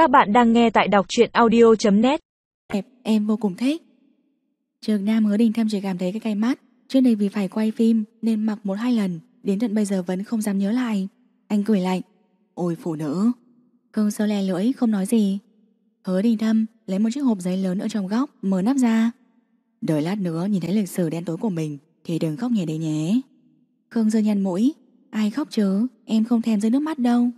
Các bạn đang nghe tại đọc truyện audio.net Đẹp, em vô cùng thích. Trường Nam hứa đình thâm chỉ cảm thấy cái cay mắt Trước đây vì phải quay phim Nên mặc một hai lần. Đến tận bây giờ vẫn không dám nhớ lại. Anh cười lạnh. Ôi phụ nữ. Khương sơ lè lưỡi không nói gì. Hứa đình thâm lấy một chiếc hộp giấy lớn ở trong góc Mở nắp ra. Đợi lát nữa nhìn thấy lịch sử đen tối của mình Thì đừng khóc nhẹ đấy nhé. Khương sơ nhăn mũi. Ai khóc chứ? Em không thèm rơi nước mắt đâu.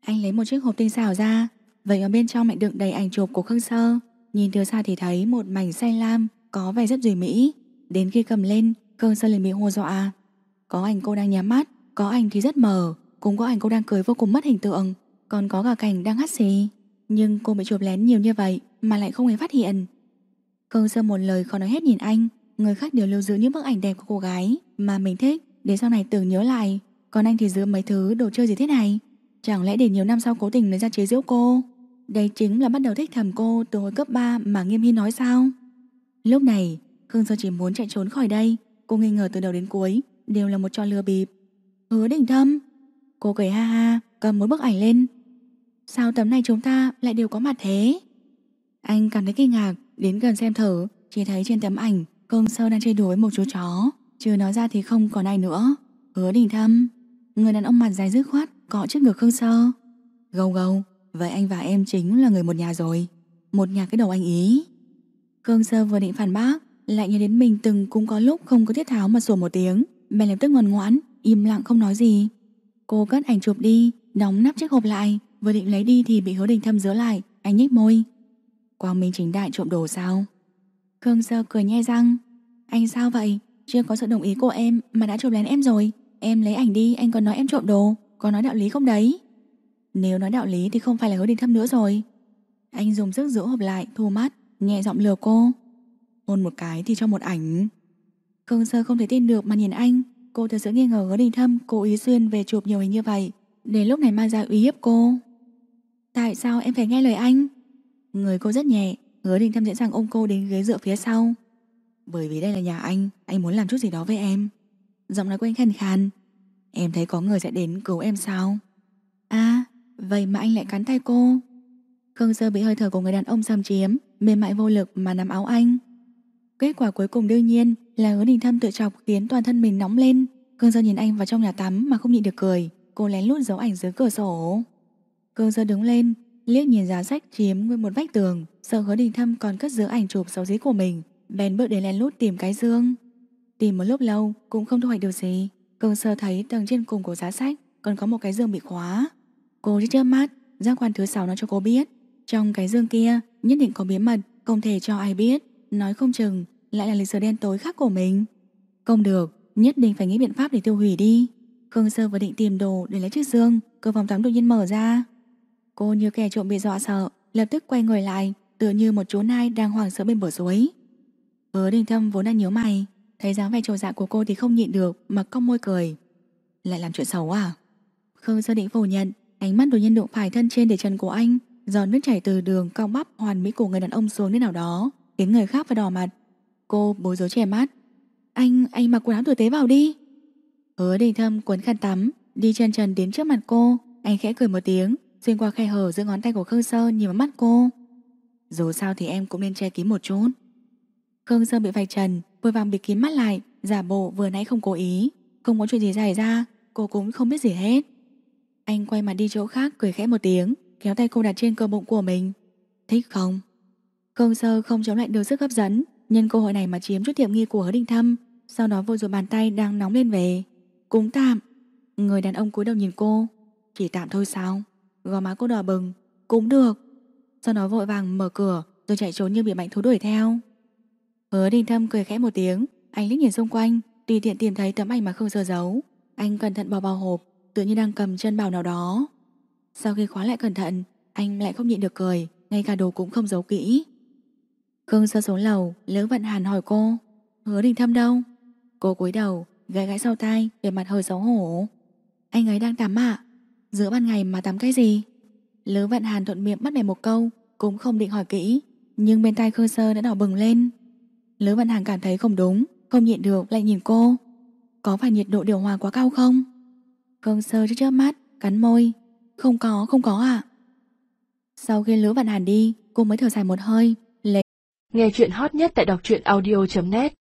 Anh lấy một chiếc hộp tinh xảo ra Vậy ở bên trong lại đựng đầy ảnh chụp của Khương Sơ. Nhìn từ xa thì thấy một mảnh xanh lam, Có vẻ rất duy mỹ Đến khi cầm lên, Khương Sơ liền bị hô dọa. Có ảnh cô đang nhắm mắt, Có ảnh thì rất mờ, Cũng có ảnh cô đang cười vô cùng mất hình tượng. Còn có cả cảnh đang hắt xì. Nhưng cô bị chụp lén nhiều như vậy Mà lại không hề phát hiện. Khương Sơ một lời khó nói hết nhìn anh. Người khác đều lưu giữ những bức ảnh đẹp của cô gái Mà mình thích. Để sau này tưởng nhớ lại, Còn anh thì giữ mấy thứ đồ chơi gì thế này? Chẳng lẽ để nhiều năm sau cố tình lấy ra chế giễu cô? Đây chính là bắt đầu thích thầm cô từ hồi cấp 3 mà Nghiêm Hy nói sao? Lúc này, Khương Sơ chỉ muốn chạy trốn khỏi đây. Cô nghi ngờ từ đầu đến cuối đều là một trò lừa bịp. Hứa đỉnh thâm. Cô cười ha ha, cầm một bức ảnh lên. Sao tấm này chúng ta lại đều có mặt thế? Anh cảm thấy kinh ngạc, đến gần xem thử, chỉ thấy trên tấm ảnh Khương Sơ đang chơi đùa với một chú chó. Chưa nói ra thì không còn ai nữa. Hứa đỉnh thâm. Người đàn ông mặt dài dứt khoát, cọ trước ngực Khương Sơ. Gâu gâu, Vậy anh và em chính là người một nhà rồi. Một nhà cái đầu anh ý. Khương Sơ vừa định phản bác, Lại nhớ đến mình từng cũng có lúc không có thiết tháo mà sủa một tiếng. Bèn lập tức ngoan ngoãn, Im lặng không nói gì. Cô cất ảnh chụp đi, Đóng nắp chiếc hộp lại, Vừa định lấy đi thì bị hứa đình thâm dứa lại. Anh nhếch môi. Quang Minh chính đại trộm đồ sao? Khương Sơ cười nhe răng. Anh sao vậy? Chưa có sự đồng ý của em mà đã chụp lén em rồi. Em lấy ảnh đi, anh còn nói em trộm đồ, Có nói đạo lý không đấy? Nếu nói đạo lý thì không phải là hứa đình thâm nữa rồi. Anh dùng sức giữ hộp lại Thu mắt, nhẹ giọng lừa cô. Hôn một cái thì cho một ảnh. Khương Sơ không thể tin được mà nhìn anh. Cô thật sự nghi ngờ hứa đình thâm Cố ý xuyên về chụp nhiều hình như vậy Để lúc này mang ra uy hiếp cô. Tại sao em phải nghe lời anh? Người cô rất nhẹ Hứa đình thâm dễ dàng ôm cô đến ghế dựa phía sau. Bởi vì đây là nhà anh Anh muốn làm chút gì đó với em. Giọng nói của anh khàn khàn. Em thấy có người sẽ đến cứu em sao? À Vậy mà anh lại cắn tay cô. Khương Sơ bị hơi thở của người đàn ông xâm chiếm, Mềm mại vô lực mà nắm áo anh. Kết quả cuối cùng đương nhiên Là hứa đình thâm tự chọc khiến toàn thân mình nóng lên. Khương Sơ nhìn anh vào trong nhà tắm Mà không nhịn được cười, Cô lén lút giấu ảnh dưới cửa sổ. Khương Sơ đứng lên, Liếc nhìn giá sách chiếm nguyên một vách tường, Sợ hứa đình thâm còn cất giữ ảnh chụp xấu dí của mình, Bèn bước đến lén lút tìm cái dương. Tìm một lúc lâu cũng không thu hoạch được gì. Khương Sơ thấy tầng trên cùng của giá sách Còn có một cái dương bị khóa. Cô chớp chớp mắt, giác quan thứ sáu nói cho cô biết, trong cái dương kia nhất định có bí mật, không thể cho ai biết, nói không chừng lại là lịch sử đen tối khác của mình. Không được, nhất định phải nghĩ biện pháp để tiêu hủy đi. Khương Sơ vừa định tìm đồ để lấy chiếc dương, cửa phòng tắm đột nhiên mở ra. Cô như kẻ trộm bị dọa sợ, lập tức quay người lại, tựa như một chú nai đang hoảng sợ bên bờ suối. Hứa Đình Thâm vốn đang nhớ mày, thấy dáng vẻ trồ dạ của cô thì không nhịn được mà cong môi cười. Lại làm chuyện xấu à? Khương Sơ định phủ nhận, Ánh mắt đột nhiên đụng phải thân trên để chân của anh Giọt nước chảy từ đường cong bắp hoàn mỹ của người đàn ông xuống nơi nào đó Khiến người khác phải đỏ mặt. Cô bối rối che mắt. Anh, anh mặc quần áo tử tế vào đi. Hứa đình thâm cuốn khăn tắm Đi chân trần đến trước mặt cô. Anh khẽ cười một tiếng Xuyên qua khe hở giữa ngón tay của Khương Sơ nhìn vào mắt cô. Dù sao thì em cũng nên che kín một chút. Khương Sơ bị vạch trần Vội vàng bị kín mắt lại Giả bộ vừa nãy không cố ý. Không có chuyện gì xảy ra Cô cũng không biết gì hết anh quay mặt đi chỗ khác, cười khẽ một tiếng, Kéo tay cô đặt trên cơ bụng của mình. Thích không? Khương Sơ không chống lại được sức hấp dẫn, Nhân cơ hội này mà chiếm chút tiệm nghi của hứa đình thâm, Sau đó vô rồi bàn tay đang nóng lên về. Cũng tạm. Người đàn ông cúi đầu nhìn cô. Chỉ tạm thôi sao? Gò má cô đỏ bừng. Cũng được. Sau đó vội vàng mở cửa, Rồi chạy trốn như bị mạnh thú đuổi theo. Hứa đình thâm cười khẽ một tiếng Anh liếc nhìn xung quanh, Tùy tiện tìm thấy tấm ảnh mà Khương Sơ giấu. Anh cẩn thận bỏ vào hộp tựa như đang cầm chân bảo nào đó. Sau khi khóa lại cẩn thận, Anh lại không nhịn được cười, Ngay cả đồ cũng không giấu kỹ. Khương sơ xuống lầu, Lữ Vận Hàn hỏi cô, Hứa đình thâm đâu? Cô cúi đầu, gãi gãi sau tai Về mặt hơi xấu hổ. Anh ấy đang tắm ạ. Giữa ban ngày mà tắm cái gì? Lữ Vận Hàn thuận miệng bắt bẻ một câu, Cũng không định hỏi kỹ, Nhưng bên tai Khương Sơ đã đỏ bừng lên. Lữ Vận Hàn cảm thấy không đúng, Không nhịn được lại nhìn cô. Có phải nhiệt độ điều hòa quá cao không? Khương Sơ chớp chớp mắt, cắn môi. Không có, không có ạ. Sau khi Lữ Vạn Hàn đi Cô mới thở dài một hơi Nghe chuyện hot nhất tại đọc truyện audio.net